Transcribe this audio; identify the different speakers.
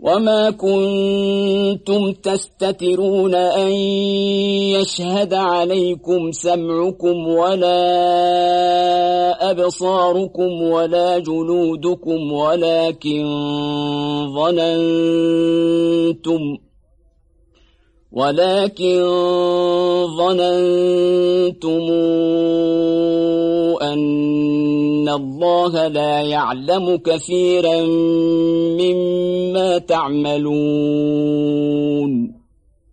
Speaker 1: وما كنتم تستترون أن يشهد عليكم سمعكم ولا أبصاركم ولا جنودكم ولكن ظننتم ولكن ظننتم أن الله لا يعلم كثيرا مما تعملون